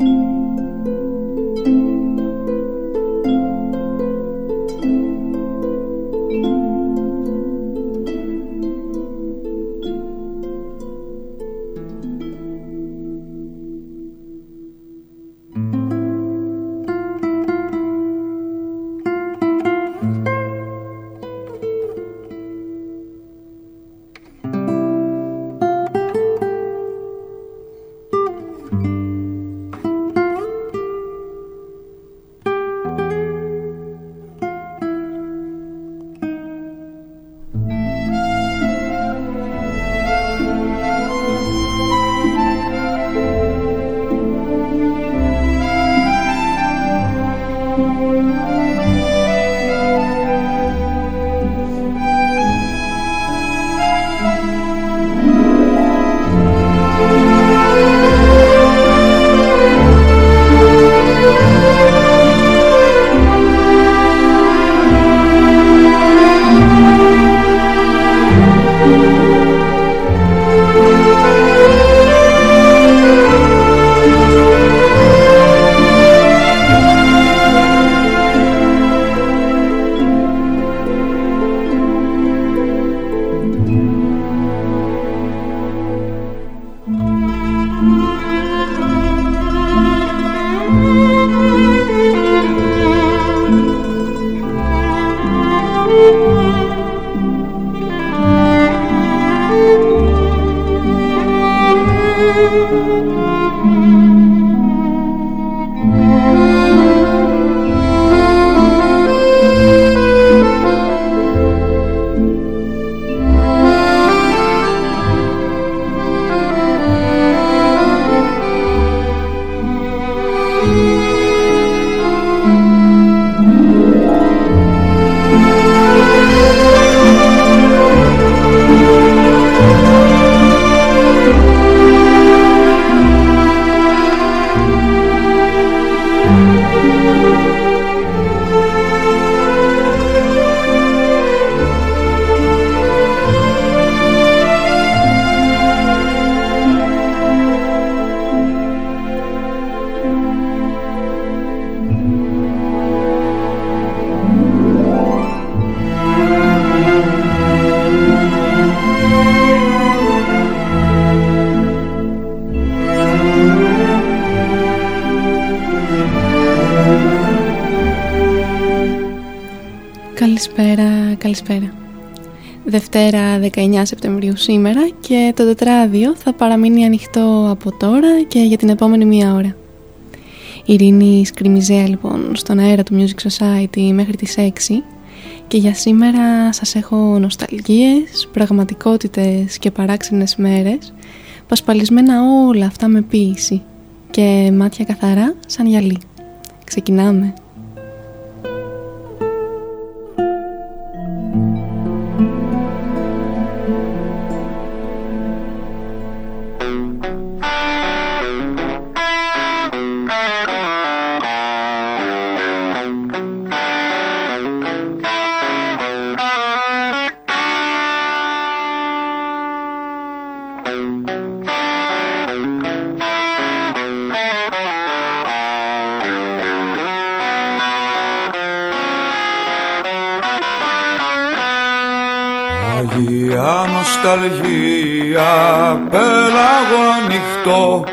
Δευτέρα 19 Σεπτεμβρίου σήμερα και το τετράδιο θα παραμείνει ανοιχτό από τώρα και για την επόμενη μία ώρα. Η Ειρήνη Σκριμιζέα λοιπόν στον αέρα του Music Society μέχρι τις 6 και για σήμερα σας έχω νοσταλγίες, πραγματικότητες και παράξενες μέρες πασπαλισμένα όλα αυτά με ποίηση και μάτια καθαρά σαν γυαλί. Ξεκινάμε! Νοσταλγία. Πέλαγο ανοιχτό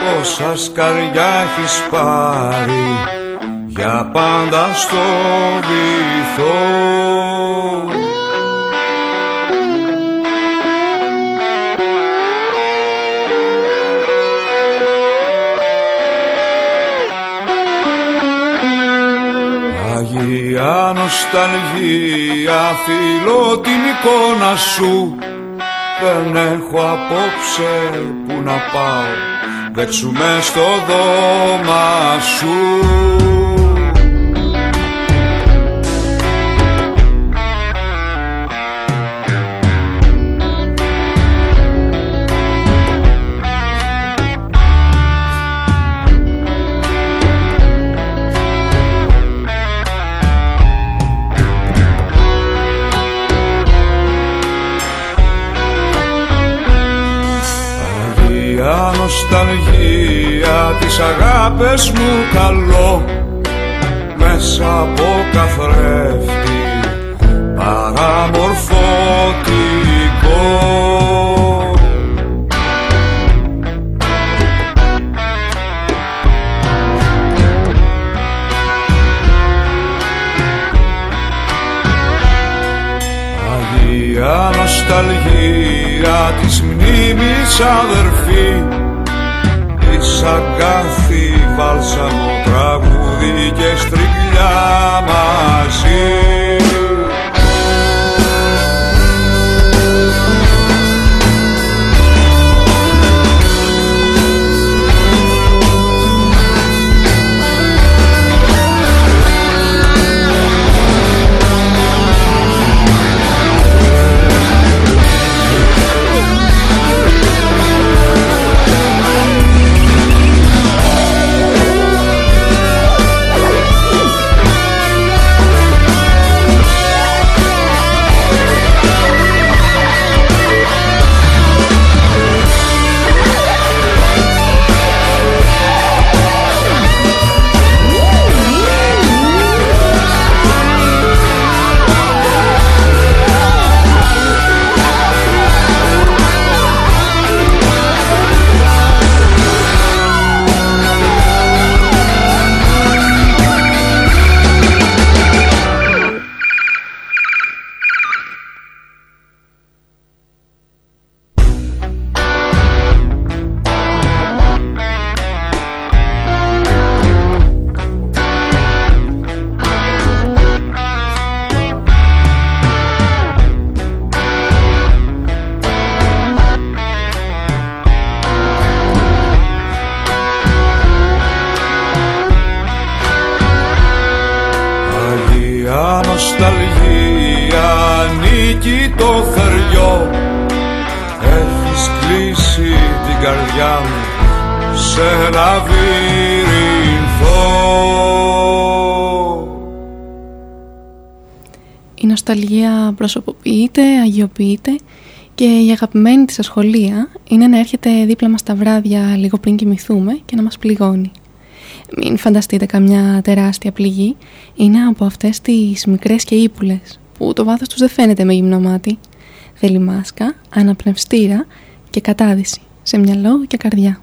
πόσα σκαριά έχεις πάρει. Για πάντα στο βυθό νοσταλγία φιλώ την εικόνα σου. Δεν έχω απόψε που να πάω. Δέξουμε στο δώμα σου τις αγάπες μου καλό. Μέσα από καθρέφτη παραμορφωτικό. Αγία νοσταλγία της μνήμης αδερφή της αγκάθη βάλσαμο τραγούδι και στριγλιά μαζί νοσταλγία προσωποποιείται, αγιοποιείται και η αγαπημένη της ασχολία είναι να έρχεται δίπλα μας τα βράδια λίγο πριν κοιμηθούμε και να μας πληγώνει. Μην φανταστείτε καμιά τεράστια πληγή, είναι από αυτές τις μικρές και ύπουλες που το βάθος τους δεν φαίνεται με γυμνό μάτι. Θέλει μάσκα, αναπνευστήρα και κατάδυση σε μυαλό και καρδιά.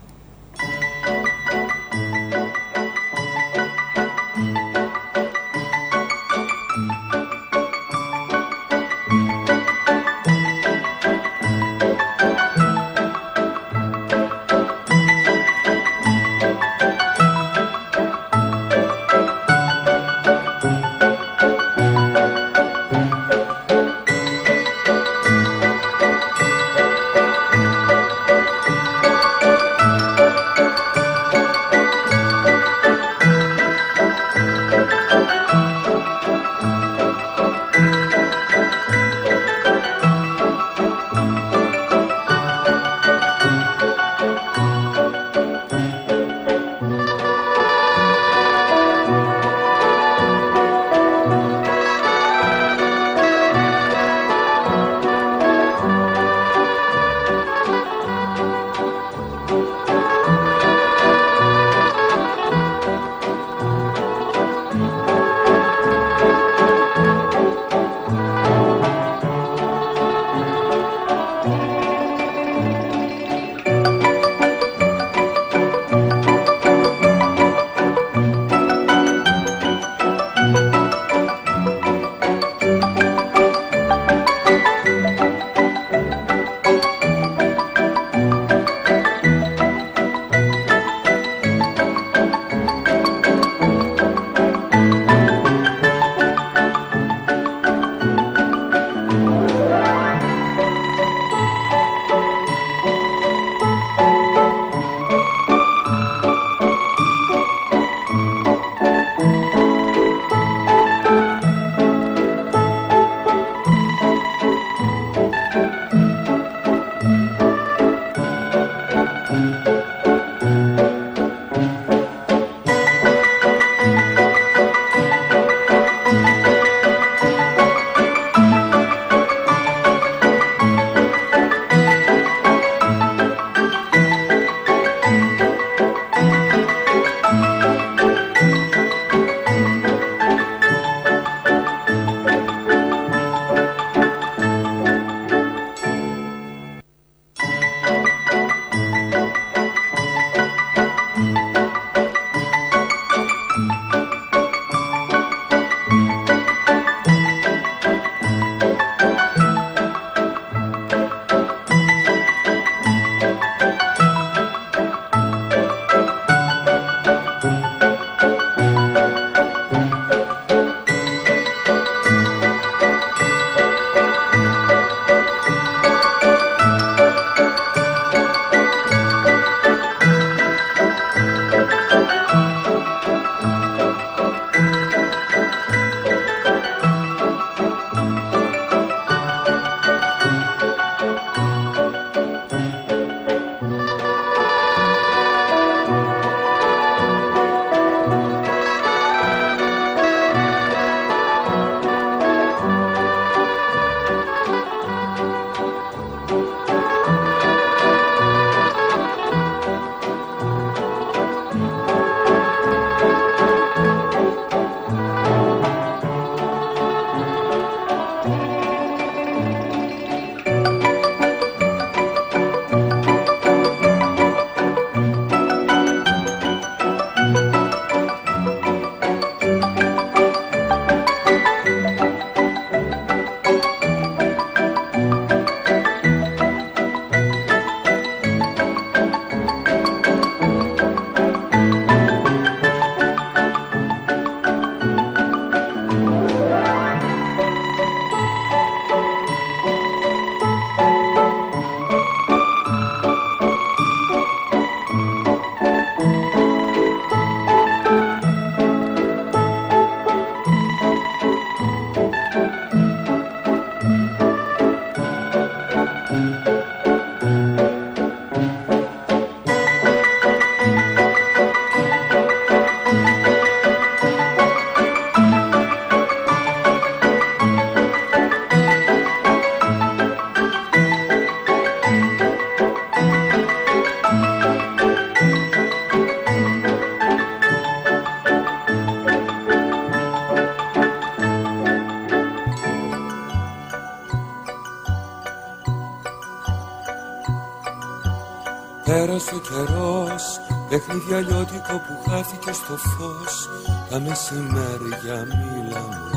Παιχνίδι αλλιώτικο που χάθηκε στο φως Τα μεσημέρια μίλαμε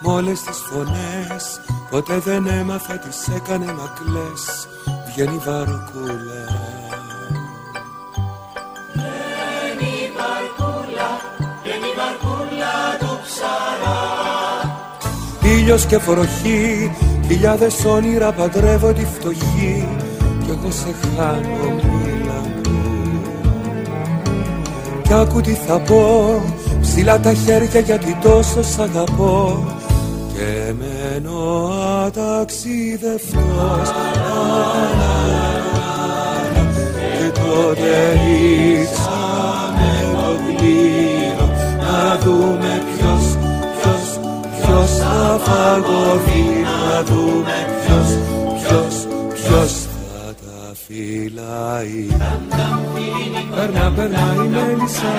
Μ' όλες τις φωνές Ποτέ δεν έμαθα τις έκανε να κλαις Βγαίνει βαρκούλα. Βγαίνει βαρκούλα Βγαίνει βαρκούλα του ψαρά. Ήλιος και βροχή Χιλιάδες όνειρα παντρεύω τη φτωχή Κι εγώ σε χάνω Κι άκου τι θα πω Ψηλά τα χέρια γιατί τόσο σ' αγαπώ. Και μένω αταξιδευτός. Και τότε ρίξαμε το κλήρο Να δούμε ποιος, ποιος, ποιος θα φαγωθεί. Να δούμε ποιος, ποιος, ποιος θα τα φυλάει Περνά, περνά η μέλισσα.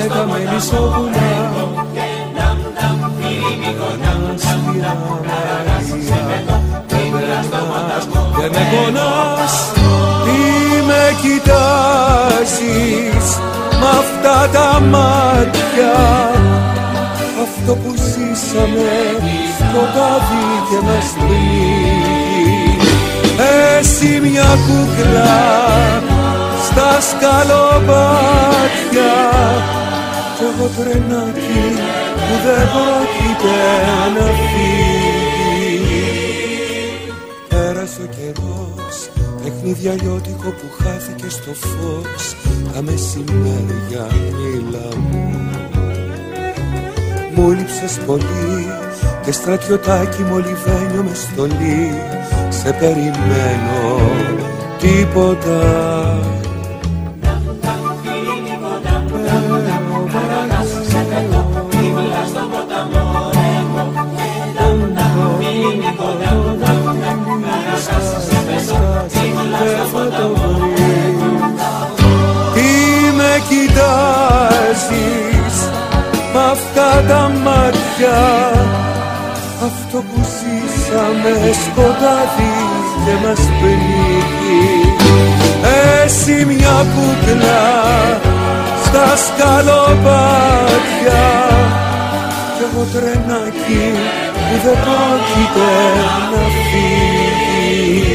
Με τα μελισσόπουλα Και με πονάς Τι με κοιτάζεις Μ' αυτά τα μάτια. Αυτό που ζήσαμε Σκοτάδι και μας πνίγει Εσύ μια κούκλα Στα σκαλοπάτια. Κι εγώ τρενάκι που δεν πρόκειται να φύγει. Πέρασε ο καιρός Παιχνίδι αλλιώτικο που χάθηκε στο φως. Τα μεσημέρια μίλα μου. Μου λείψες πολύ Και στρατιωτάκι μολυβένιο με στολή Σε περιμένω Τίποτα. Τι με κοιτάζεις μ' αυτά τα μάτια; Αυτό που ζήσαμε σκοτάδι και μας πνίγει. Εσύ μια κούκλα στα σκαλοπάτια Κι εγώ τρενάκι που δεν πρόκειται να φύγει.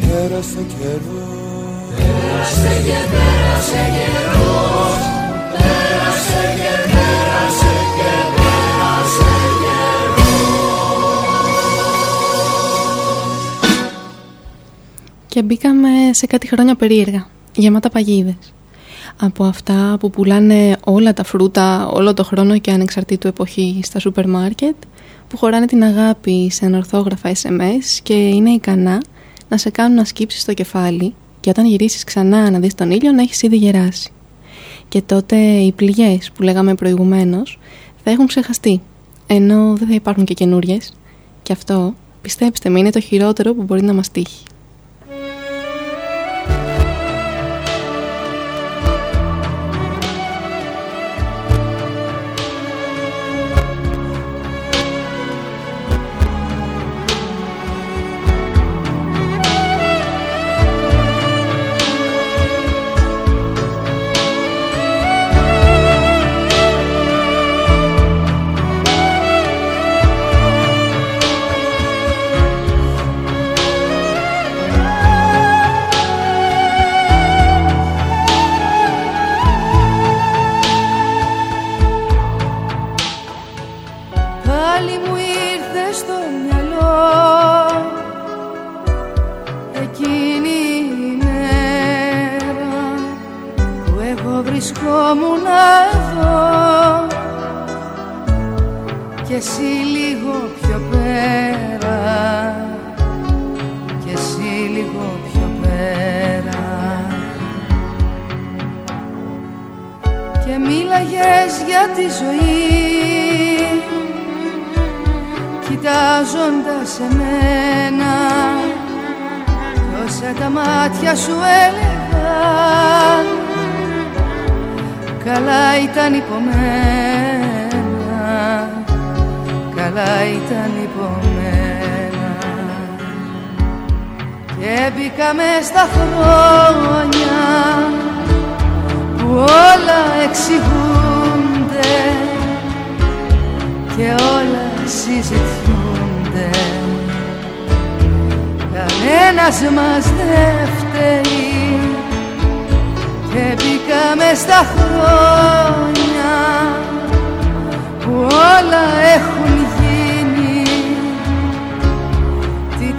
Πέρασε καιρός. Πέρασε και πέρασε καιρός Πέρασε και πέρασε και πέρασε Και μπήκαμε σε κάτι χρόνια περίεργα, γεμάτα παγίδες. Από αυτά που πουλάνε όλα τα φρούτα όλο το χρόνο και ανεξαρτήτου εποχή στα σούπερ μάρκετ, που χωράνε την αγάπη σε ανορθόγραφα SMS και είναι ικανά να σε κάνουν να σκύψεις το κεφάλι και όταν γυρίσεις ξανά να δεις τον ήλιο να έχεις ήδη γεράσει. Και τότε οι πληγές που λέγαμε προηγουμένως θα έχουν ξεχαστεί, ενώ δεν θα υπάρχουν και καινούριες. Και αυτό, πιστέψτε με, είναι το χειρότερο που μπορεί να μας τύχει.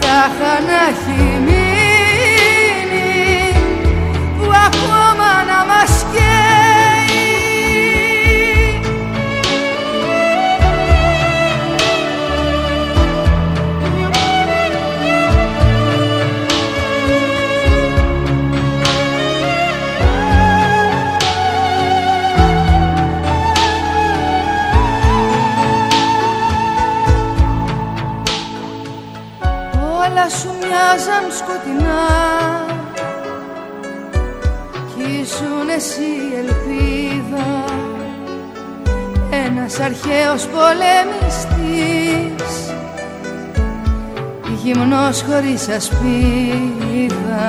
Τα να μοιάζαν σκοτεινά. Κι ήσουν εσύ ελπίδα. Ένας αρχαίος πολεμιστής. Γυμνός χωρίς ασπίδα.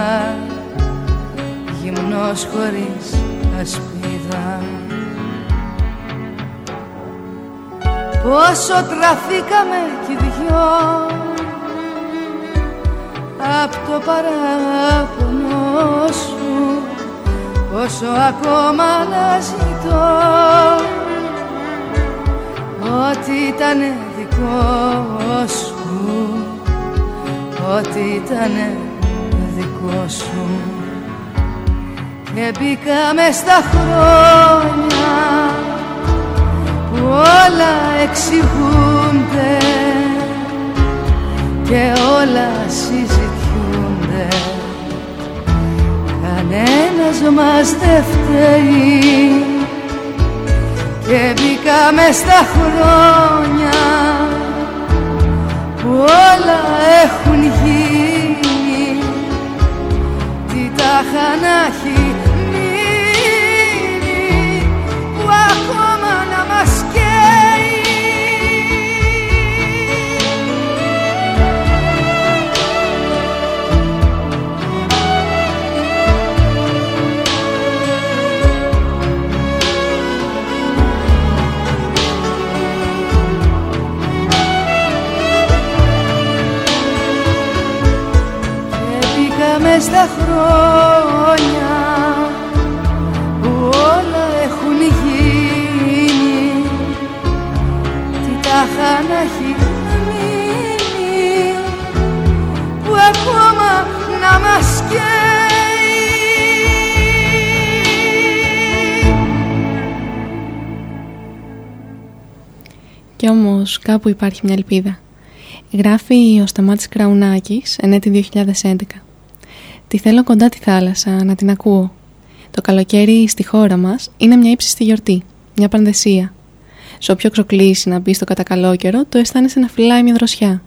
Γυμνός χωρίς ασπίδα. Πόσο τραφήκαμε κι δυο απ' το παράπονο σου Πόσο ακόμα να ζητώ Ό,τι ήταν δικό σου Ό,τι ήταν δικό σου. Και μπήκαμε στα χρόνια Που όλα εξηγούνται και όλα συζητιούνται Κανένας μας δεν φταίει. Και μπήκαμε στα χρόνια που όλα έχουν γίνει. Τι τα χανάχει στα χρόνια που όλα έχουν γίνει τι τα να έχει μείνει που ακόμα να μας καίει Κι όμως κάπου υπάρχει μια ελπίδα. Γράφει ο Σταμάτης Κραουνάκης, ενέτη 2011. Τη θέλω κοντά τη θάλασσα, να την ακούω. Το καλοκαίρι στη χώρα μας είναι μια ύψιστη γιορτή, μια πανδεσία. Σε όποιο ξοκλήσει να μπει στο κατακαλόκαιρο, το αισθάνεσαι να φυλάει μια δροσιά.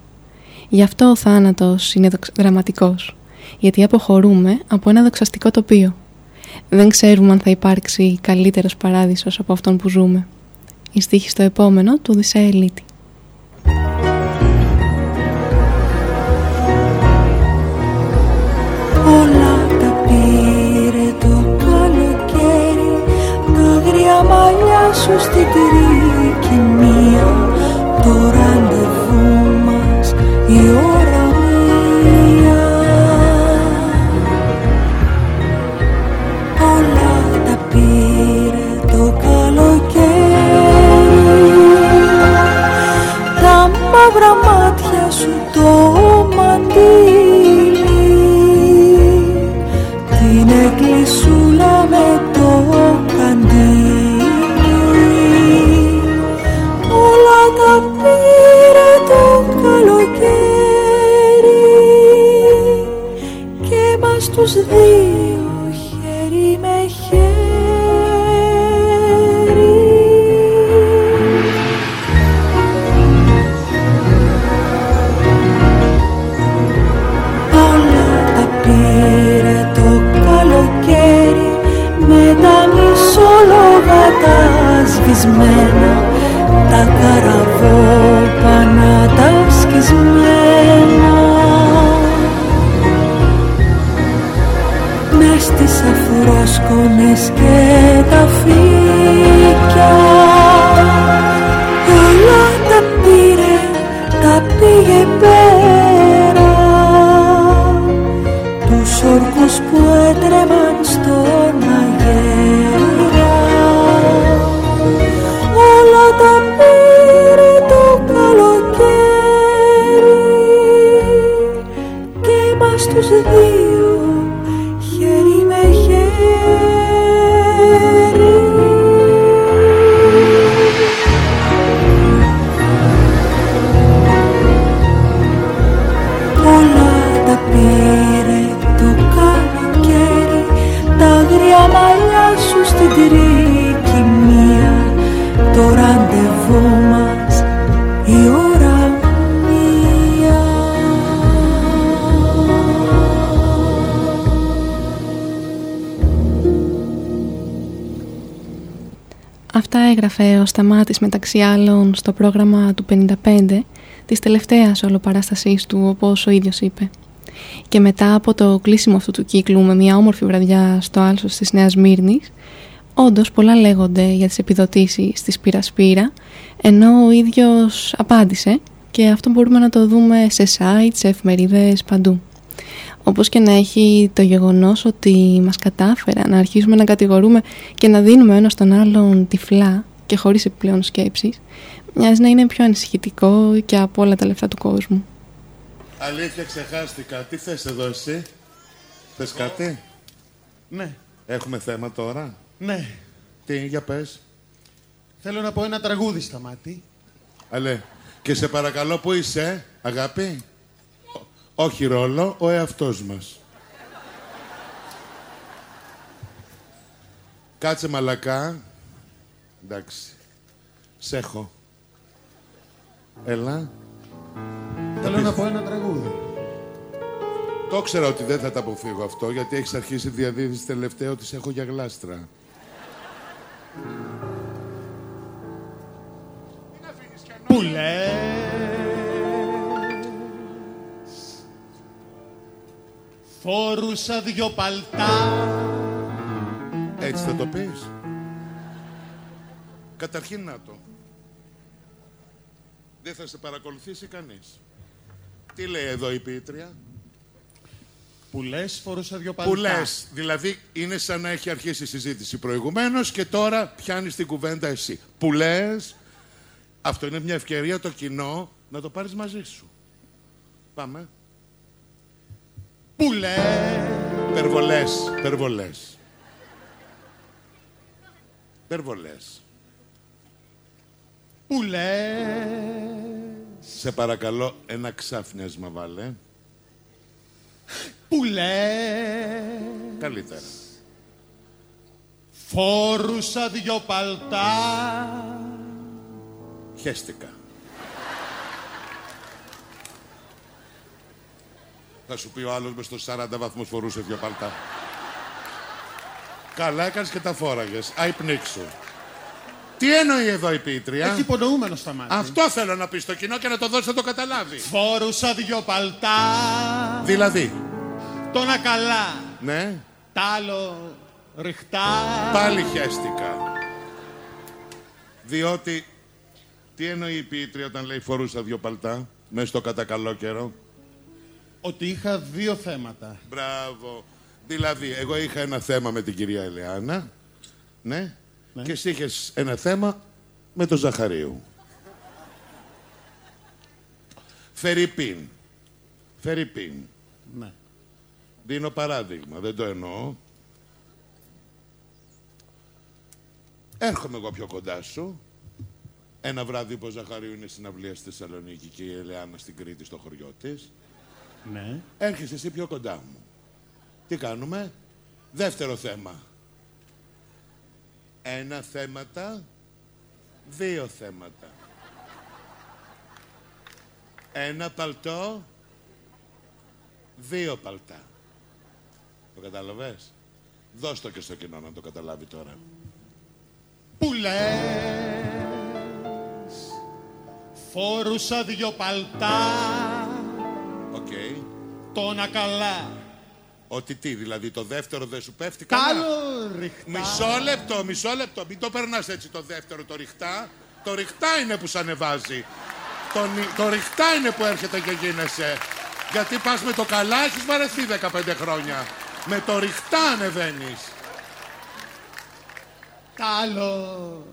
Γι' αυτό ο θάνατος είναι δραματικός, γιατί αποχωρούμε από ένα δοξαστικό τοπίο. Δεν ξέρουμε αν θα υπάρξει καλύτερος παράδεισος από αυτόν που ζούμε. Η στίχη στο επόμενο του Δησαελίτη. Όλα μαλλιά σου στην τρικυμία έγραφε ο Σταμάτης μεταξύ άλλων στο πρόγραμμα του 55 της τελευταίας ολοπαράστασής του όπως ο ίδιος είπε. Και μετά από το κλείσιμο αυτού του κύκλου με μια όμορφη βραδιά στο άλσος της Νέας Μύρνης όντως πολλά λέγονται για τις επιδοτήσεις της Σπύρα Σπύρα ενώ ο ίδιος απάντησε και αυτό μπορούμε να το δούμε σε site, σε εφημερίδες, παντού. Όπως και να έχει το γεγονός ότι μας κατάφερα να αρχίσουμε να κατηγορούμε και να δίνουμε ένας στον άλλον τυφλά και χωρίς επιπλέον σκέψεις, μοιάζει να είναι πιο ανησυχητικό και από όλα τα λεφτά του κόσμου. Αλήθεια ξεχάστηκα. Τι θες εδώ εσύ; Θες κάτι; Ναι, Έχουμε θέμα τώρα; ναι. Τι, για πες. Θέλω να πω ένα τραγούδι στα μάτι. Αλέ. Και σε παρακαλώ που είσαι, αγάπη; Ω- όχι ρόλο, ο εαυτός μας. Κάτσε μαλακά. Εντάξει. Σ' έχω. Έλα. Θέλω να πω ένα τραγούδι. Το ήξερα ότι δεν θα τα αποφύγω αυτό, γιατί έχεις αρχίσει διαδίδεις τελευταίο ότι σε έχω για γλάστρα. Που λες; Φόρουσα δυο παλτά Έτσι θα το πεις. Καταρχήν να το. Δεν θα σε παρακολουθήσει κανείς. Τι λέει εδώ η Πίτρια; Που λες φορούσα δυο παλτά Που λες, δηλαδή είναι σαν να έχει αρχίσει η συζήτηση προηγουμένως και τώρα πιάνεις την κουβέντα εσύ. Που λες, αυτό είναι μια ευκαιρία το κοινό να το πάρεις μαζί σου. Πάμε. Που λες Περβολές, περβολές. Περβολές. Που λες Σε παρακαλώ ένα ξάφνιασμα βάλε. Που λες Καλύτερα. Φόρουσα δυο παλτά Χέστηκα. Θα σου πει ο άλλος μες στο 40 βαθμούς φορούσε δύο παλτά. Καλά έκανες και τα φόραγες. Άι πνίξου. Τι εννοεί εδώ η Πίτρια. Έχει υπονοούμενο στα μάτια Αυτό θέλω να πεις στο κοινό και να το δώσει να το καταλάβει. Φόρουσα δυο παλτά Δηλαδή, Το να καλά ναι, Τ' άλλο ρηχτά πάλι χέστηκα. Διότι, τι εννοεί η Πίτρια όταν λέει φορούσα δύο παλτά, μέσα στο κατά καλό καιρό; Ότι είχα δύο θέματα Μπράβο. Δηλαδή, εγώ είχα ένα θέμα με την κυρία Ελεάνα. Ναι. Ναι. Και εσύ είχες ένα θέμα με τον Ζαχαρίου. Φερρυπίν. Φερρυπίν. Ναι Δίνω παράδειγμα, δεν το εννοώ. Έρχομαι εγώ πιο κοντά σου. Ένα βράδυ που ο Ζαχαρίου είναι στην αυλία στη Θεσσαλονίκη και η Ελεάνα στην Κρήτη στο χωριό της. Ναι Έρχεσαι εσύ πιο κοντά μου. Τι κάνουμε; Δεύτερο θέμα. Ένα θέματα, δύο θέματα. Ένα παλτό, δύο παλτά. Το κατάλαβες; Δώσ' το και στο κοινό να το καταλάβει τώρα. Που λες Φόρουσα δυο παλτά Οκ. Το να καλά Ότι τι, δηλαδή το δεύτερο δεν σου πέφτει Τ' καλά; άλλο ριχτά. Μισό λεπτό, μισό λεπτό. Μην το περνάς έτσι το δεύτερο, το ριχτά. Το ριχτά είναι που σ' ανεβάζει. Το, νι- το ριχτά είναι που έρχεται και γίνεσαι. Γιατί πας με το καλά, έχεις βαρεθεί 15 χρόνια. Με το ριχτά ανεβαίνεις. Τ' άλλο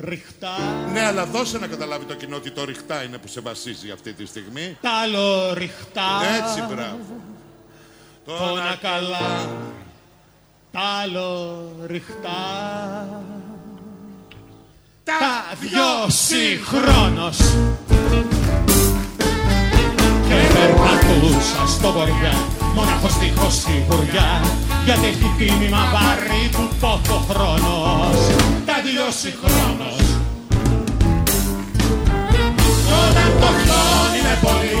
ριχτά. Ναι, αλλά δώσε να καταλάβει το κοινό ότι το ριχτά είναι που σε βασίζει αυτή τη στιγμή. Τ' άλλο ριχτά. Έτσι, μπράβο. Τόνα καλά. Τ' άλλο ριχτά. Τα δυο συγχρόνως Και περπατούσα στο βοριά Μονάχος δίχως σιγουριά Γιατί έχει τίμημα βαρύ του πόθο χρόνος Τα δυο συγχρόνως Όταν το χιόνι είναι πολύ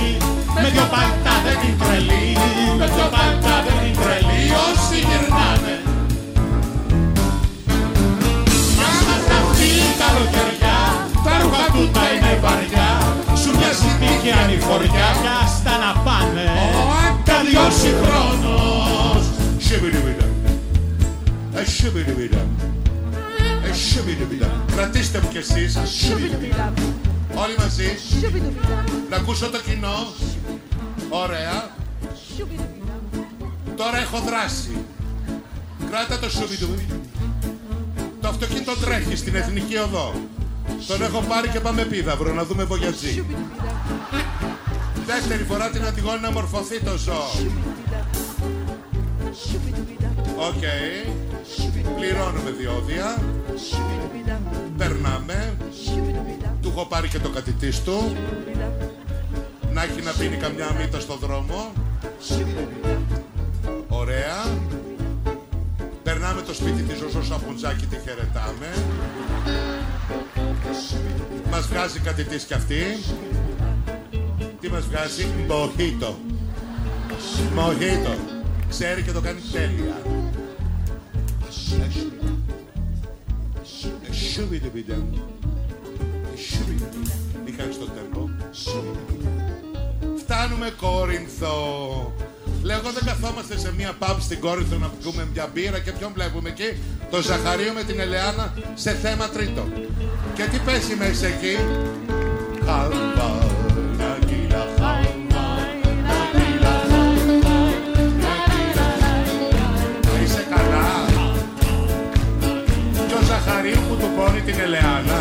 Με δυο παλτά δεν είναι τρελή Με δυο παλτά δεν είναι τρελή Όσοι γυρνάνε. Μας αυτή καλοκαιριά Τα ρούχα του τα είναι βαριά. Σου μοιάζει τύχη ανηφοριά Κι άστα να πάνε. Τα δυο συγχρόνως Σιμπιντιμπιντα. Κρατήστε μου κι εσείς. Όλοι μαζί. Να ακούσω το κοινό. Ωραία. Τώρα έχω δράση. Κράτα το σουμπιντου. Το αυτοκίνητο τρέχει στην Εθνική Οδό. Τον έχω πάρει και πάμε Επίδαυρο να δούμε Βογιατζή. Δεύτερη φορά την Αντιγόνη να μορφωθεί το ζώο. Οκ. Πληρώνουμε διόδια. Περνάμε. Του έχω πάρει και το κατητής του. Να έχει να πίνει καμιά μύτα στο δρόμο. Ωραία. Περνάμε το σπίτι της Ζωζό Σαπουτζάκη, τη χαιρετάμε. Μας βγάζει κατητής κι αυτή. Τι μας βγάζει, μοχίτο. Μοχίτο. Ξέρει και το κάνει τέλεια. Σουβιντουβιντου. Σουβιντουβιντου. Μη χάνεις το τέμπο. Φτάνουμε Κόρινθο. Λέω εγώ δεν καθόμαστε σε μια pub στην Κόρινθο να πιούμε μια μπύρα και ποιον βλέπουμε εκεί; Το Ζαχαρίο με την Ελεάνα σε θέμα τρίτο. Και τι πέσει μέσα εκεί; Χάλβα, Και ο Ζαχαρίου που του πώνει την Ελεάνα.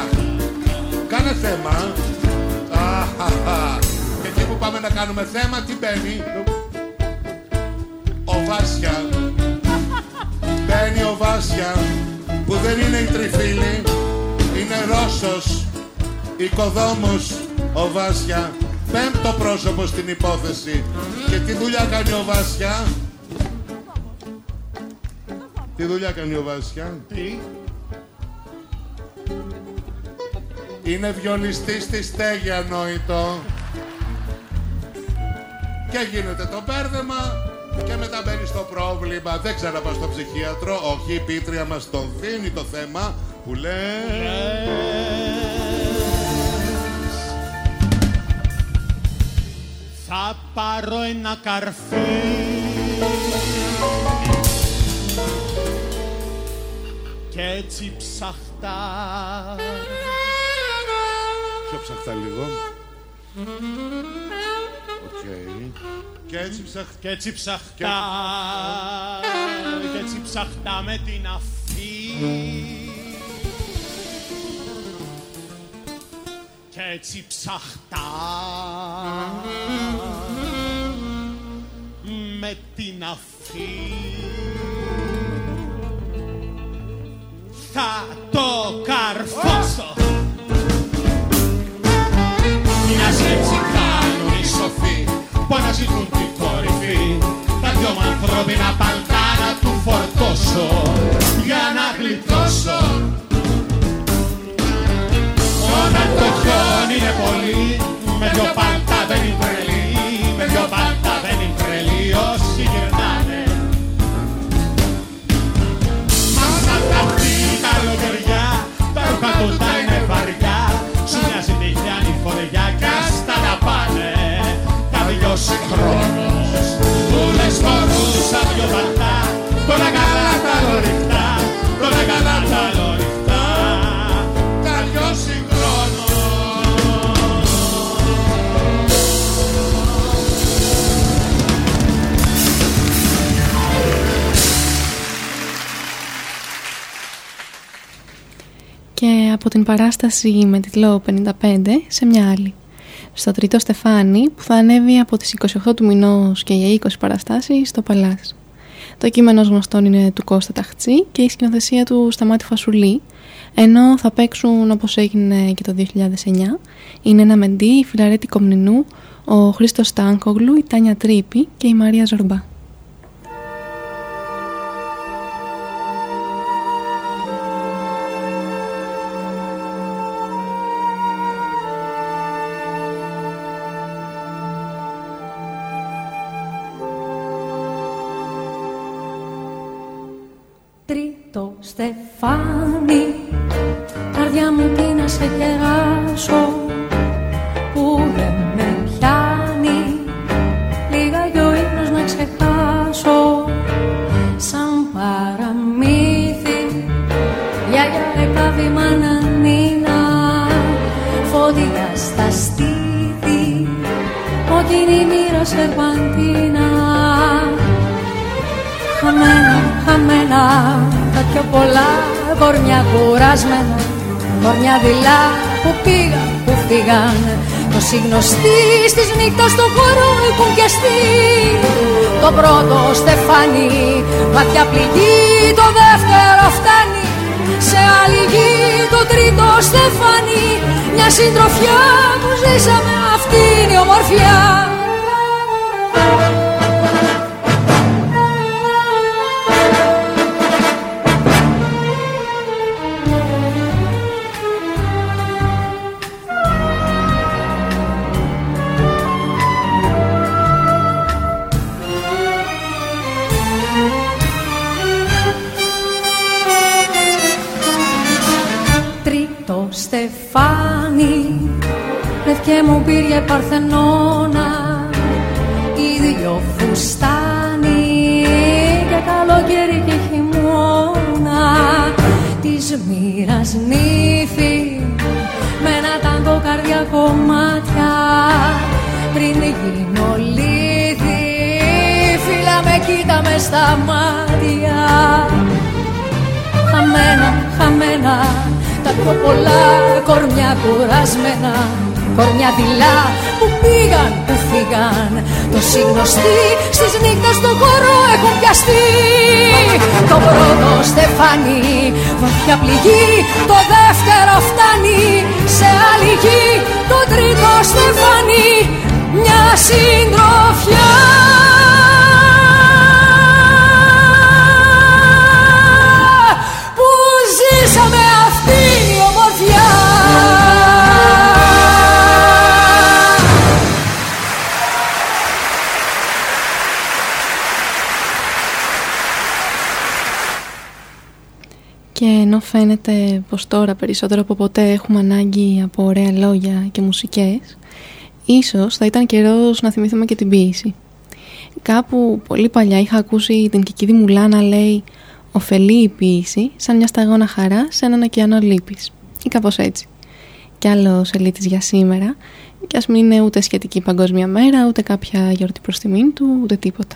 Κάνε θέμα. Αχαχα. Και εκεί που πάμε να κάνουμε θέμα, τι μπαίνει. Ο Βάσια. Μπαίνει ο Βάσια που δεν είναι η τριφύλη. Είναι Ρώσος, οικοδόμος ο Βάσια. Πέμπτο πρόσωπο στην υπόθεση. Και τι δουλειά κάνει ο Βάσια; Τι δουλειά κάνει ο Βάσια; Τι; Είναι βιολιστής στη στέγη ανόητο. Και γίνεται το μπέρδεμα και μετά μπαίνει στο πρόβλημα. Δεν ξαναπάς στο ψυχίατρο. Όχι, η πίτρια μας το δίνει το θέμα που λέει... Θα πάρω ένα καρφί και έτσι ψαχτά Πιο ψαχτά λίγο. Οκ. Και έτσι ψαχτά. και έτσι ψαχτά και έτσι ψαχτά με την αφή και έτσι ψαχτά με την αφή θα το καρφώσω σοφοί που αναζητούν την κορυφή. Τα δυο μου ανθρώπινα παλτά να του φορτώσω για να γλιτώσω. Όταν το χιόνι είναι πολύ με δυο παλτά δεν είναι συγχρόνος Όλες φορούσαν δυο βαλτά Τώρα καλά καλά τα δυο Και από την παράσταση με τίτλο 55 σε μια άλλη. Στο τρίτο Στεφάνι που θα ανέβει από τις 28 του μηνός και για 20 παραστάσεις στο Παλάς. Το κείμενο γνωστόν είναι του Κώστα Ταχτσή και η σκηνοθεσία του Σταμάτη Φασουλή ενώ θα παίξουν όπως έγινε και το 2009 είναι ένα μεντή, η Φιλαρέτη Κομνηνού, ο Χρήστος Στάνκογλου, η Τάνια Τρίπη και η Μαρία Ζορμπά. Στεφάνι. Καρδιά μου τι να σε κεράσω Που δεν με πιάνει. Λίγα κι ο ύπνος να ξεχάσω Σαν παραμύθι. Γιαγιά εκάβη μάνα νίνα Φωτιά στα στήθη. Κόκκινη μοίρα σερπαντίνα Χαμένα, χαμένα. Τα πιο πολλά κορμιά κουράσμενα Κορμιά δειλά που πήγαν, που φύγαν. Το συγνωστή στις νύχτας στο χώρο έχουν πιαστεί. Το πρώτο στεφάνι, βαθιά πληγή Το δεύτερο φτάνει. Σε άλλη γη το τρίτο στεφάνι Μια συντροφιά που ζήσαμε αυτή είναι η ομορφιά Λευκέ μου πήρε παρθενώνα Ίδιο φουστάνι Και καλοκαίρι και χειμώνα Της μοίρας νύφη Με ένα τάγκο καρδιά κομμάτια Πριν γίνω λύθη Φίλα με κοίτα μες στα μάτια. Χαμένα, χαμένα Τα πιο πολλά κορμιά κουρασμένα Κορμιά δειλά που πήγαν, που φύγαν. Το συγνωστή στις νύχτες στο χώρο έχουν πιαστεί. Το πρώτο στεφάνι, βαθιά πληγή Το δεύτερο φτάνει. Σε άλλη γη Το τρίτο στεφάνι, μια συντροφιά ενώ φαίνεται πως τώρα περισσότερο από ποτέ έχουμε ανάγκη από ωραία λόγια και μουσικές, ίσως θα ήταν καιρός να θυμηθούμε και την ποίηση. Κάπου πολύ παλιά είχα ακούσει την Κικίδη Μουλά να λέει «Οφελεί η ποίηση σαν μια σταγόνα χαράς σε έναν ωκεανό λύπης» ή κάπως έτσι. Κι άλλο σελίτης για σήμερα, κι ας μην είναι ούτε σχετική παγκόσμια μέρα, ούτε κάποια γιορτή προς τιμήν του, ούτε τίποτα.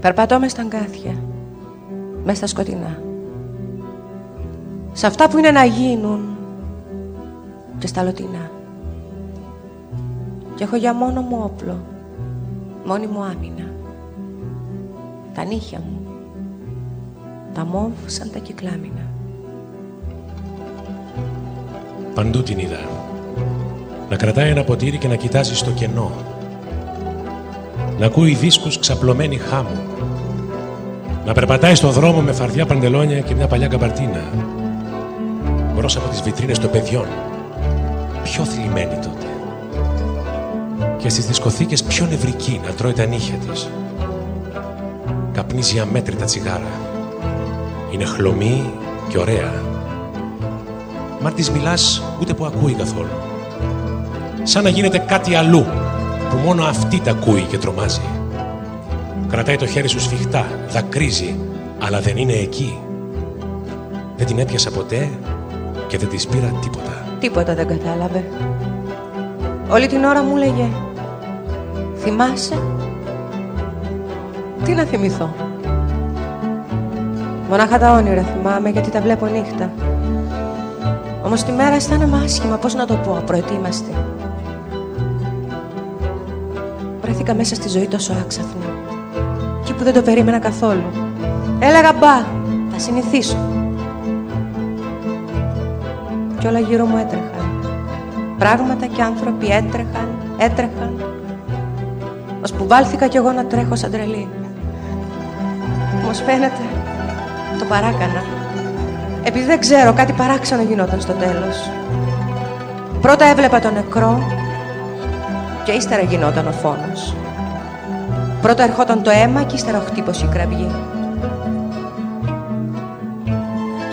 Περπατώ μες στα αγκάθια, μες στα σκοτεινά. Σε αυτά που είναι να γίνουν και στα λωτινά. Και έχω για μόνο μου όπλο, μόνη μου άμυνα. Τα νύχια μου, τα μόβ σαν τα κυκλάμινα. Παντού την είδα. Να κρατάει ένα ποτήρι και να κοιτάζει στο κενό. Να ακούει δίσκους ξαπλωμένη χάμου. Να περπατάει στο δρόμο με φαρδιά παντελόνια και μια παλιά καμπαρτίνα. Μπρος από τις βιτρίνες των παιδιών. Πιο θλιμμένη τότε. Και στις δισκοθήκες πιο νευρική να τρώει τα νύχια της. Καπνίζει αμέτρητα τσιγάρα. Είναι χλωμή και ωραία. Μα της μιλάς ούτε που ακούει καθόλου. Σαν να γίνεται κάτι αλλού που μόνο αυτή τα ακούει και τρομάζει. Κρατάει το χέρι σου σφιχτά, δακρύζει, αλλά δεν είναι εκεί. Δεν την έπιασα ποτέ, και δεν της πήρα τίποτα. Τίποτα δεν κατάλαβε. Όλη την ώρα μου λέγε Θυμάσαι; Τι να θυμηθώ; Μονάχα τα όνειρα θυμάμαι γιατί τα βλέπω νύχτα Όμως τη μέρα αισθάνομαι άσχημα Πώς να το πω απροετοίμαστη Βρέθηκα μέσα στη ζωή τόσο άξαφνα Εκεί που δεν το περίμενα καθόλου. Έλεγα μπα, θα συνηθίσω Κι όλα γύρω μου έτρεχαν. Πράγματα και άνθρωποι έτρεχαν, έτρεχαν Ως που βάλθηκα κι εγώ να τρέχω σαν τρελή. Όμως φαίνεται το παράκανα. Επειδή δεν ξέρω κάτι παράξενο γινόταν στο τέλος. Πρώτα έβλεπα τον νεκρό Και ύστερα γινόταν ο φόνος Πρώτα ερχόταν το αίμα και ύστερα ο χτύπος η κραυγή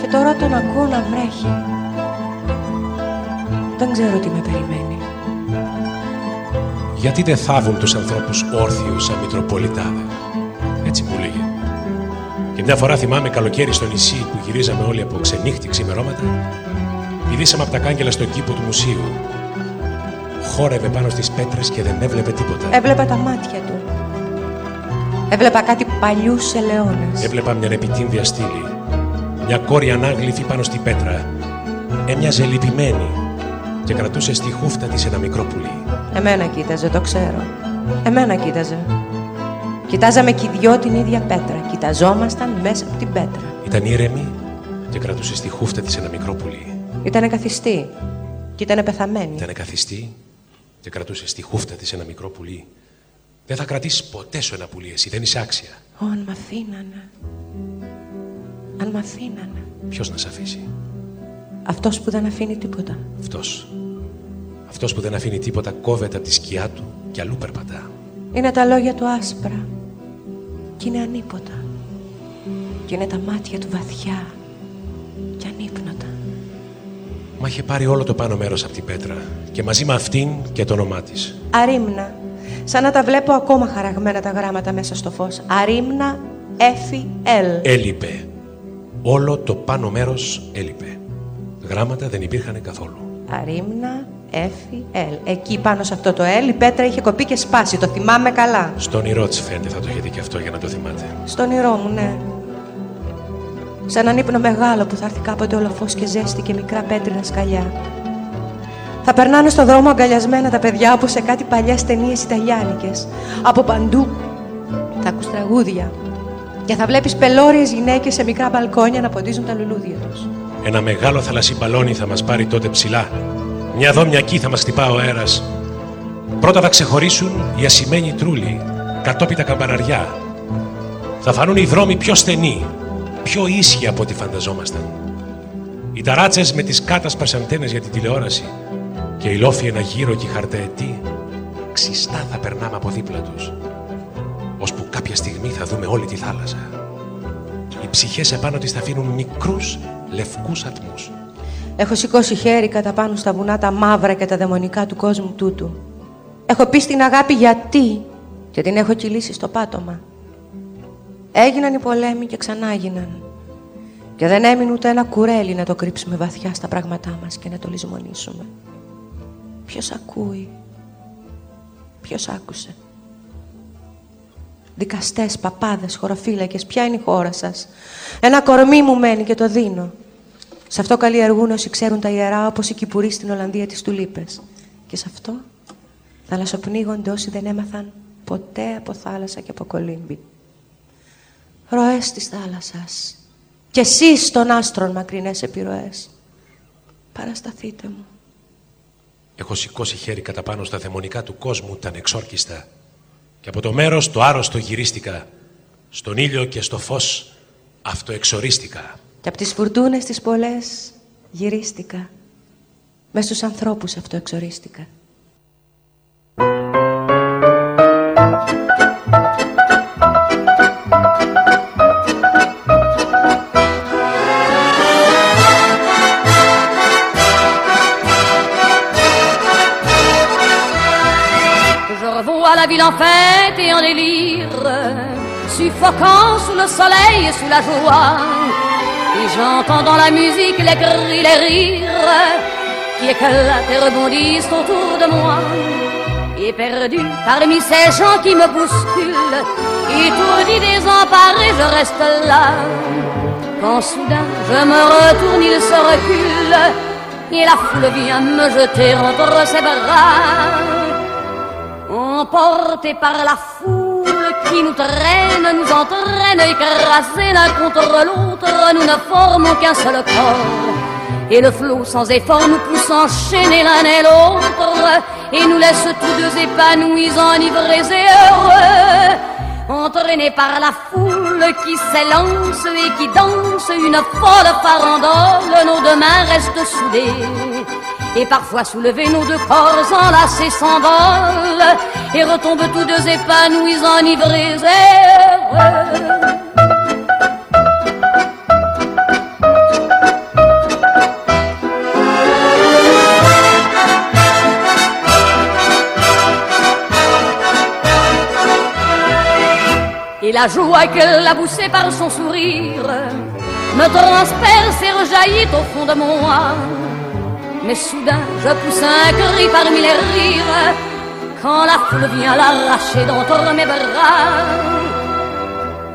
Και τώρα τον ακούω να βρέχει δεν ξέρω τι με περιμένει. Γιατί δεν θάβουν τους ανθρώπους όρθιους σαν Μητροπολιτάδε. Έτσι μου λέγε. Και μια φορά θυμάμαι καλοκαίρι στο νησί που γυρίζαμε όλοι από ξενύχτη ξημερώματα, πηδήσαμε από τα κάγκελα στον κήπο του μουσείου. Χόρευε πάνω στις πέτρες και δεν έβλεπε τίποτα. Έβλεπα τα μάτια του. Έβλεπα κάτι παλιούς ελαιώνες. Έβλεπα μια επιτύμβια στήλη. Μια κόρη ανάγλυφη πάνω στη πέτρα. Έμοιαζε λυπημένη και κρατούσε στη χούφτα της ένα μικρό πουλί. Εμένα κοίταζε, το ξέρω. Εμένα κοίταζε. Κοιτάζαμε κι οι δυο την ίδια πέτρα. Κοιταζόμασταν μέσα από την πέτρα. Ήταν ήρεμη και κρατούσε στη χούφτα της ένα μικρό πουλί. Ήτανε καθιστή και ήτανε πεθαμένη. Ήτανε καθιστή και κρατούσε στη χούφτα της ένα μικρό πουλί. Δεν θα κρατήσεις ποτέ σου ένα πουλί, εσύ δεν είσαι άξια. Ω, αν μ' αφήνανε. Αν μ' αφήνανε. Ποιος να σε αφήσει; Αυτός που δεν αφήνει τίποτα. Αυτός. Αυτός που δεν αφήνει τίποτα κόβεται από τη σκιά του και αλλού περπατά. Είναι τα λόγια του άσπρα και είναι ανίποτα. Και είναι τα μάτια του βαθιά και ανύπνοτα. Μα είχε πάρει όλο το πάνω μέρος από την πέτρα και μαζί με αυτήν και το όνομά της. Αρίμνα. Σαν να τα βλέπω ακόμα χαραγμένα τα γράμματα μέσα στο φως. Αρίμνα Έφη Ελ. Έλειπε. Όλο το πάνω μέρος έλειπε. Γράμματα δεν υπήρχαν καθόλου. Αρίμνα Έφη Ελ. Εκεί πάνω σε αυτό το Ελ η πέτρα είχε κοπεί και σπάσει. Το θυμάμαι καλά. Στον όνειρό της φαίνεται θα το είχε δει και αυτό για να το θυμάται. Στον όνειρό μου, ναι. Σε έναν ύπνο μεγάλο που θα έρθει κάποτε όλο φως και ζέστη και μικρά πέτρινα σκαλιά. Θα περνάνε στο δρόμο αγκαλιασμένα τα παιδιά όπως σε κάτι παλιές ταινίες Ιταλιάνικες. Από παντού θα ακούς τραγούδια. Και θα βλέπεις πελώριες γυναίκες σε μικρά μπαλκόνια να ποντίζουν τα λουλούδια τους. Ένα μεγάλο θαλασσί μπαλόνι θα μας πάρει τότε ψηλά. Μια εδώ, μια εκεί θα μας χτυπά ο αέρας. Πρώτα θα ξεχωρίσουν οι ασημένοι τρούλοι, κατόπιτα καμπαναριά. Θα φανούν οι δρόμοι πιο στενοί, πιο ίσχυοι από ό,τι φανταζόμασταν. Οι ταράτσες με τις κάτασπρες αντένες για την τηλεόραση και οι λόφοι ένα γύρο και οι χαρταετοί ξιστά θα περνάμε από δίπλα τους. Ώσπου κάποια στιγμή θα δούμε όλη τη θάλασσα. Οι ψυχές επάνω της θα αφήνουν μικρούς λευκούς ατμούς. Έχω σηκώσει χέρι κατά πάνω στα βουνά τα μαύρα και τα δαιμονικά του κόσμου τούτου. Έχω πει στην αγάπη γιατί και την έχω κυλήσει στο πάτωμα. Έγιναν οι πολέμοι και ξανά έγιναν. Και δεν έμεινε ούτε ένα κουρέλι να το κρύψουμε βαθιά στα πράγματά μας και να το λησμονήσουμε. Ποιος ακούει, ποιος άκουσε; Δικαστές, παπάδες, χωροφύλακες, ποια είναι η χώρα σας; Ένα κορμί μου μένει και το δίνω. Σε αυτό καλλιεργούν όσοι ξέρουν τα ιερά όπως οι κυπουροί στην Ολλανδία της Τουλίπες. Και σε αυτό θαλασσοπνίγονται όσοι δεν έμαθαν ποτέ από θάλασσα και από κολύμπη. Ροές της θάλασσας και εσείς των άστρων μακρινές επιρροές. Παρασταθείτε μου. Έχω σηκώσει χέρι κατά πάνω στα δαιμονικά του κόσμου τα ανεξόρκιστα και από το μέρος το άρρωστο γυρίστηκα στον ήλιο και στο φως αυτοεξορίστηκα. Και από τις φουρτούνες τις πολλές γυρίστηκα. Μες στους ανθρώπους αυτοεξορίστηκα. Ville en fête et en délire, suffoquant sous le soleil et sous la joie. j'entends dans la musique les cris, les rires qui éclatent et rebondissent autour de moi. Et perdu parmi ces gens qui me bousculent, étourdi, désemparé, je reste là. Quand soudain je me retourne, il se recule, et la foule vient me jeter entre ses bras. Emporté par la foule qui nous traîne, nous entraîne, écrasés l'un contre l'autre, nous ne formons qu'un seul corps. Et le flot sans effort nous pousse enchaîner l'un et l'autre, et nous laisse tous deux épanouis, enivrés et heureux. Entraînés par la foule qui s'élance et qui danse une folle farandole, nos deux mains restent soudées. Et parfois soulevés, nos deux corps enlacés s'envolent et retombent tous deux épanouis, enivrés et la joie qu'elle a poussée par son sourire me transperce et rejaillit au fond de mon âme. Mais soudain, je pousse un cri parmi les rires quand la foule vient l'arracher d'entre mes bras.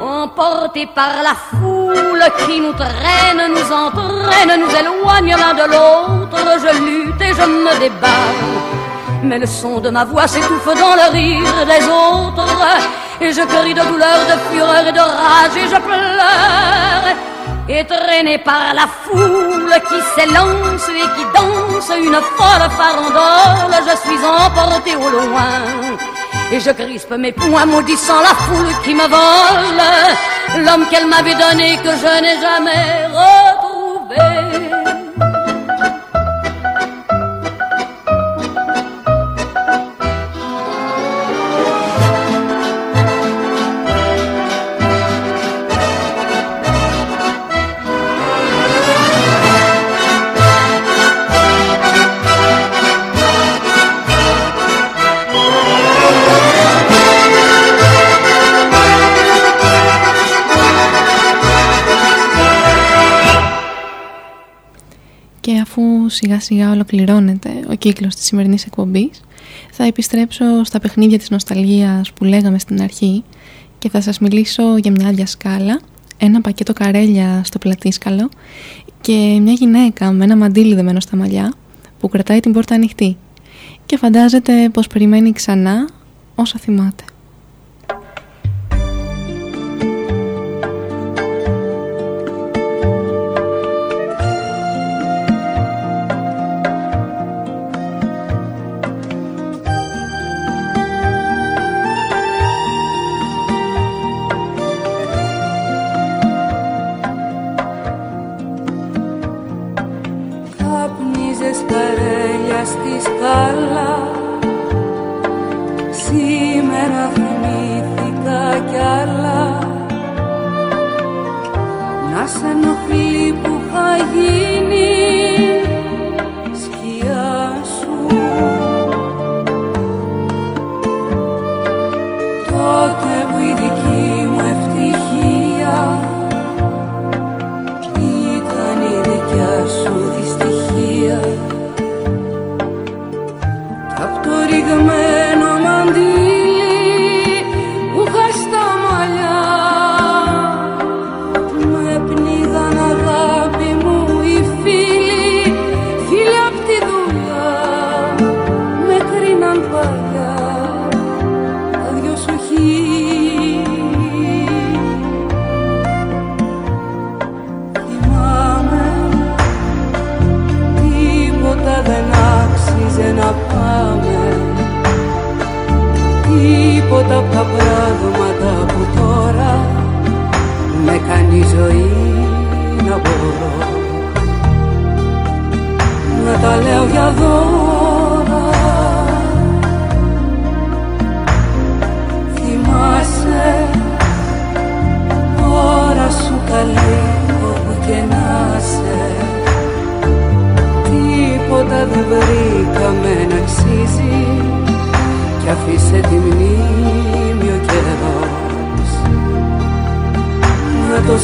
Emporté par la foule qui nous traîne, nous entraîne, nous éloigne l'un de l'autre, je lutte et je me débat. Mais le son de ma voix s'étouffe dans le rire des autres, et je crie de douleur, de fureur et de rage, et je pleure. Et traîné par la foule qui s'élance et qui danse une folle farandole, je suis emporté au loin. Et je crispe mes poings maudissant la foule qui me vole, l'homme qu'elle m'avait donné que je n'ai jamais retrouvé. Αφού σιγά σιγά ολοκληρώνεται ο κύκλος της σημερινής εκπομπής θα επιστρέψω στα παιχνίδια της νοσταλγίας που λέγαμε στην αρχή και θα σας μιλήσω για μια άλια σκάλα, ένα πακέτο καρέλια στο πλατήσκαλο και μια γυναίκα με ένα μαντίλι δεμένο στα μαλλιά που κρατάει την πόρτα ανοιχτή και φαντάζεται πως περιμένει ξανά όσα θυμάται. Τίποτα απ' τα πράγματα που τώρα με κάνει η ζωή να μπορώ. Να τα λέω για δώρα. Θυμάσαι ώρα σου καλή όπου και να σε Τίποτα δεν βρήκαμε να αξίζει. κι αφήσε τη μνήμη ο καιρός. Να το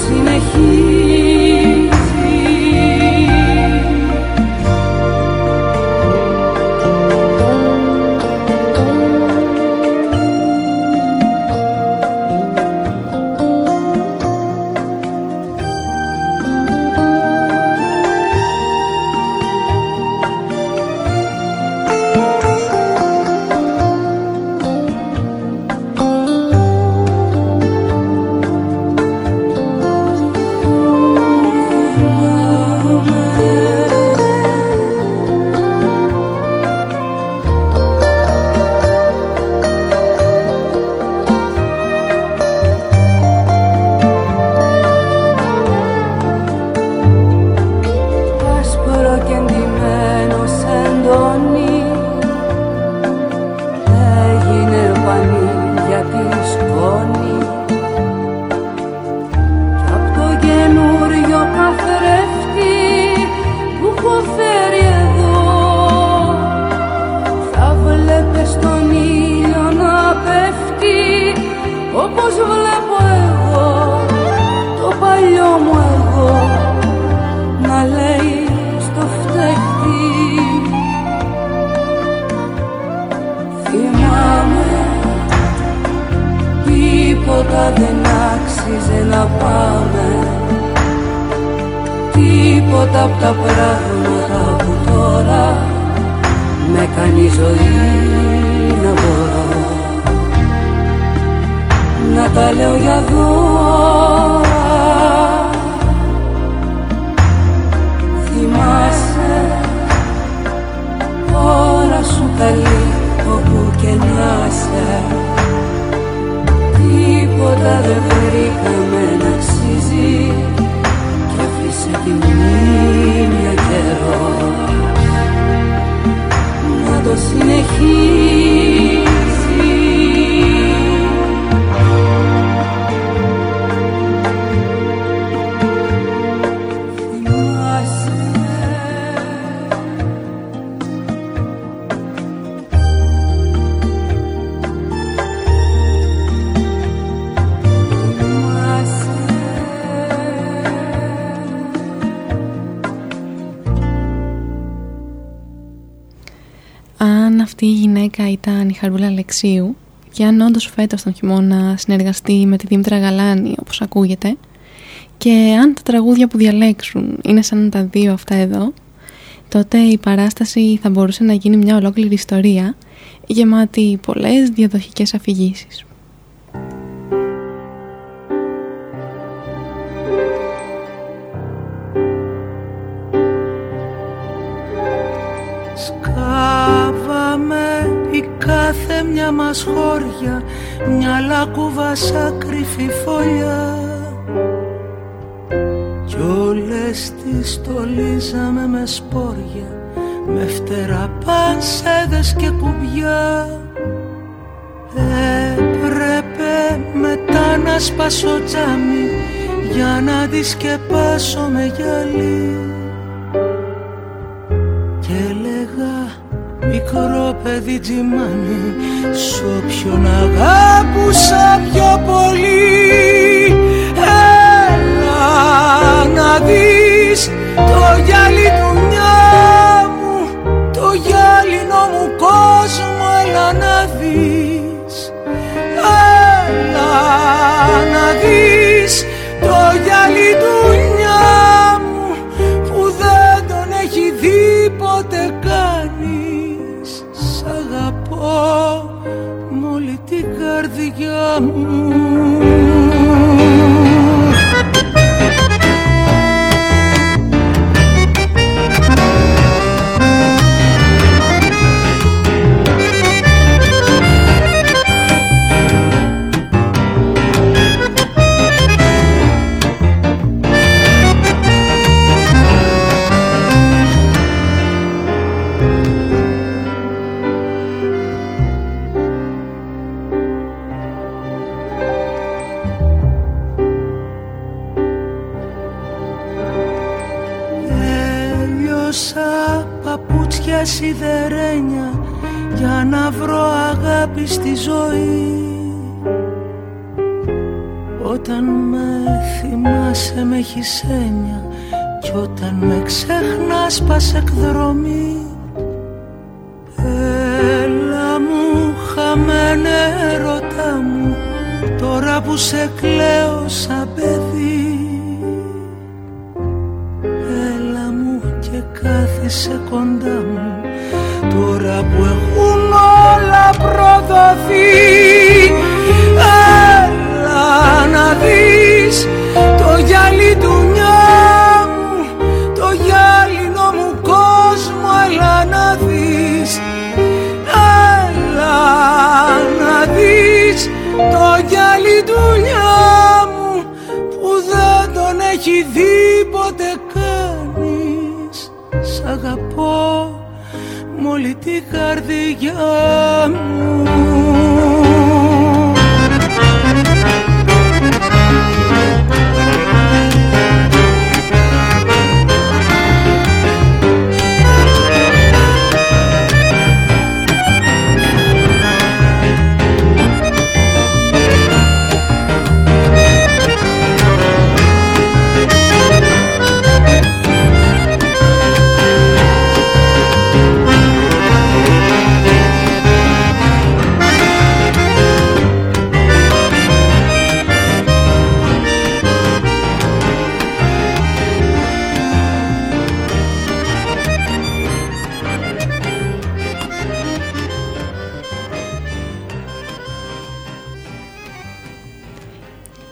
στον ήλιο να πέφτει όπως βλέπω εγώ το παλιό μου εγώ να λέει στο φταίχτη. Θυμάμαι τίποτα δεν άξιζε να πάμε τίποτα από τα πράγματα που τώρα με κάνει ζωή. Να τα λέω για δώρα. Θυμάσαι ώρα σου καλή όπου και να σε τίποτα δεν βρήκαμε να αξίζει και αφήσε τη μνήμη καιρό. Να το συνεχίσεις Χαρούλα Αλεξίου και αν όντως φέτος τον χειμώνα συνεργαστεί με τη Δήμητρα Γαλάνη όπως ακούγεται και αν τα τραγούδια που διαλέξουν είναι σαν τα δύο αυτά εδώ τότε η παράσταση θα μπορούσε να γίνει μια ολόκληρη ιστορία γεμάτη πολλές διαδοχικές αφηγήσεις. Μας χώρια μια λάκκουβα σαν κρυφή φωλιά. Κι όλες τις στολίζαμε με σπόρια με φτερά πανσέδες και κουμπιά. Έπρεπε μετά να σπάσω τζάμι για να τη σκεπάσω με γυαλί παιδί τζιμάνι Σ' όποιον αγάπουσα πιο πολύ. Έλα να δεις το γυαλί του μια μου Το γυαλινό μου κόσμο έλα να δεις καρδιά σιδερένια για να βρω αγάπη στη ζωή. Όταν με θυμάσαι με χισένια κι όταν με ξεχνάς πας εκδρομή. Έλα μου χαμένε ερωτά μου τώρα που σε κλαίω σαν παιδί κάθισε κοντά μου. Τώρα που έχουν όλα προδοθεί Έλα να δεις το γυαλί του Σ' αγαπώ όλη την καρδιά μου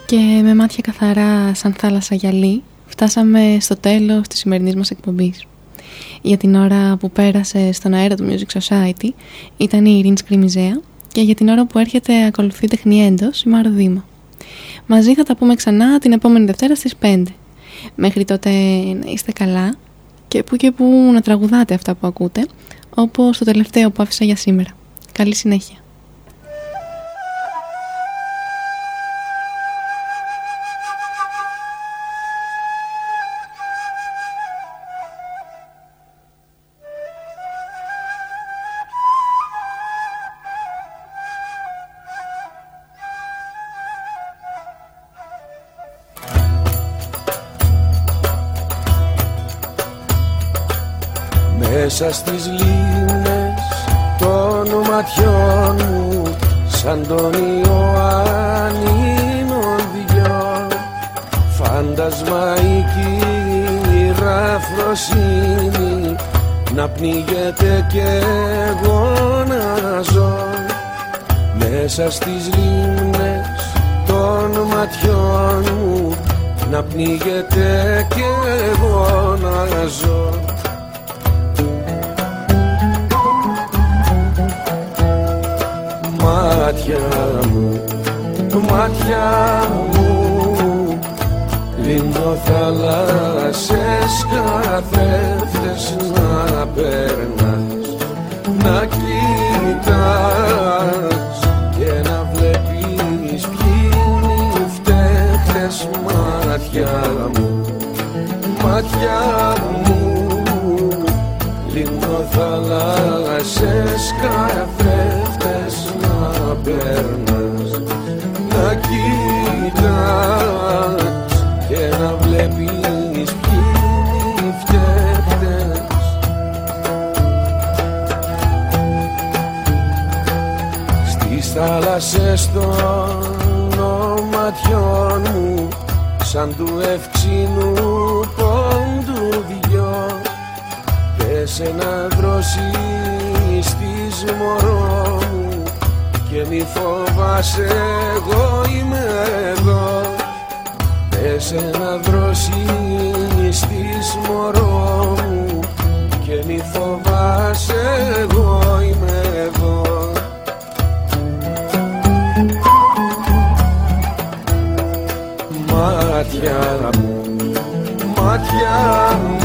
και με μάτια καθαρά σαν θάλασσα γυαλί φτάσαμε στο τέλος της σημερινής μας εκπομπής. Για την ώρα που πέρασε στον αέρα του Music Society ήταν η Ειρήνης Σκριμιζέα και για την ώρα που έρχεται ακολουθεί τεχνιέντος η Μάρο Δήμα. Μαζί θα τα πούμε ξανά την επόμενη Δευτέρα στις 5. Μέχρι τότε να είστε καλά και που και που να τραγουδάτε αυτά που ακούτε, όπως το τελευταίο που άφησα για σήμερα. Καλή συνέχεια. Μέσα στις λίμνες των ματιών μου Σαν τον Ιωάννινο δυο Φαντασμαϊκή ραφροσύνη Να πνίγεται κι εγώ να ζω. Μέσα στις λίμνες των ματιών μου Να πνίγεται κι εγώ να ζω μάτια μου, μάτια μου. Λύνω θάλασσες καθρέφτες να περνάς Να κοιτάς και να βλέπεις ποιοι είναι οι φταίχτες Μάτια μου, μάτια μου. Λύνω θάλασσες καθρέφτες να περνάς Να κοιτάς και να βλέπεις ποιοι είναι οι φταίχτες. Στις θάλασσες των ματιών μου σαν του ευξήνου πόντου δυο Πες να δροσείς της μωρός. μου και μη φοβάσαι εγώ είμαι εδώ. Πες να δροσείς της μωρό μου και μη φοβάσαι εγώ είμαι εδώ. Μάτια μου, μάτια μου Λίμνο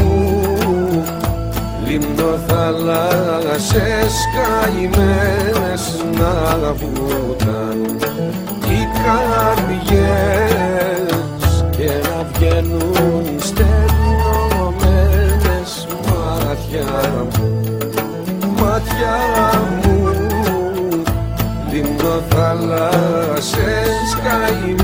θάλασσες καημένες να βγουνταν οι καρδιές και να βγαίνουν στεγνωμένες μάτια μου, μάτια μου λιμνοθάλασσες καημένες